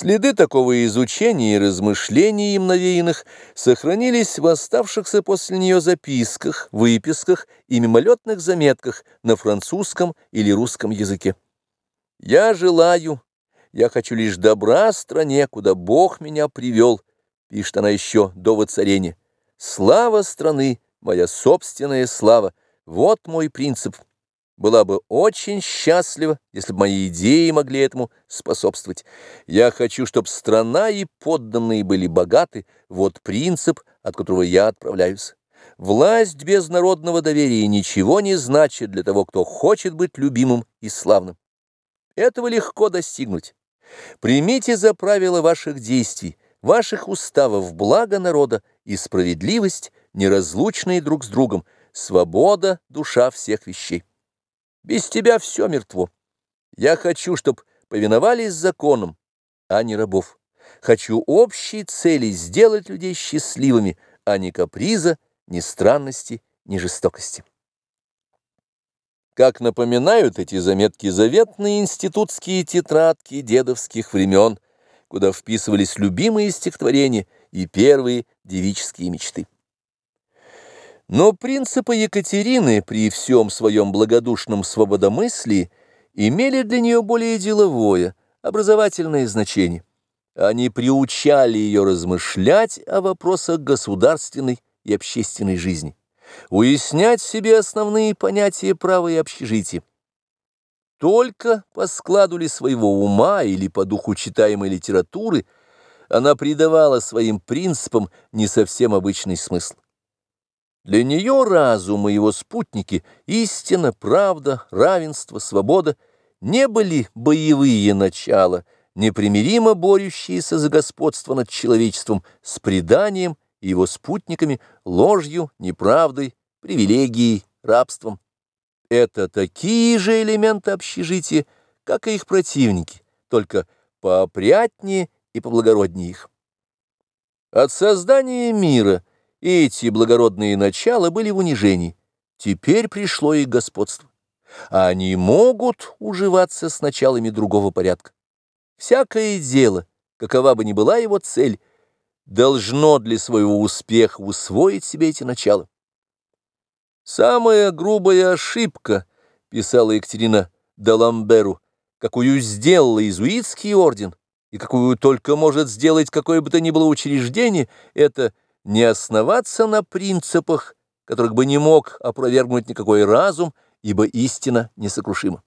Следы такого изучения и размышлений им навеянных сохранились в оставшихся после нее записках, выписках и мимолетных заметках на французском или русском языке. «Я желаю, я хочу лишь добра стране, куда Бог меня привел», пишет она еще до воцарения. «Слава страны, моя собственная слава, вот мой принцип» была бы очень счастлива, если бы мои идеи могли этому способствовать. Я хочу, чтобы страна и подданные были богаты, вот принцип, от которого я отправляюсь. Власть без народного доверия ничего не значит для того, кто хочет быть любимым и славным. Этого легко достигнуть. Примите за правило ваших действий, ваших уставов благо народа и справедливость, неразлучные друг с другом, свобода, душа всех вещей. Без тебя все мертво. Я хочу, чтоб повиновались законам, а не рабов. Хочу общей цели сделать людей счастливыми, а не каприза, ни странности, ни жестокости. Как напоминают эти заметки заветные институтские тетрадки дедовских времен, куда вписывались любимые стихотворения и первые девические мечты. Но принципы Екатерины при всем своем благодушном свободомыслии имели для нее более деловое, образовательное значение. Они приучали ее размышлять о вопросах государственной и общественной жизни, уяснять себе основные понятия права и общежития. Только по складу ли своего ума или по духу читаемой литературы она придавала своим принципам не совсем обычный смысл. Для нее разум и его спутники, истина, правда, равенство, свобода, не были боевые начала, непримиримо борющиеся за господство над человечеством с преданием и его спутниками, ложью, неправдой, привилегией, рабством. Это такие же элементы общежития, как и их противники, только поопрятнее и поблагороднее их. От создания мира – эти благородные начала были в унижении. Теперь пришло их господство. Они могут уживаться с началами другого порядка. Всякое дело, какова бы ни была его цель, должно для своего успеха усвоить себе эти начала. «Самая грубая ошибка», — писала Екатерина Даламберу, какую сделал иезуитский орден, и какую только может сделать какое бы то ни было учреждение, это — не основаться на принципах, которых бы не мог опровергнуть никакой разум, ибо истина несокрушима.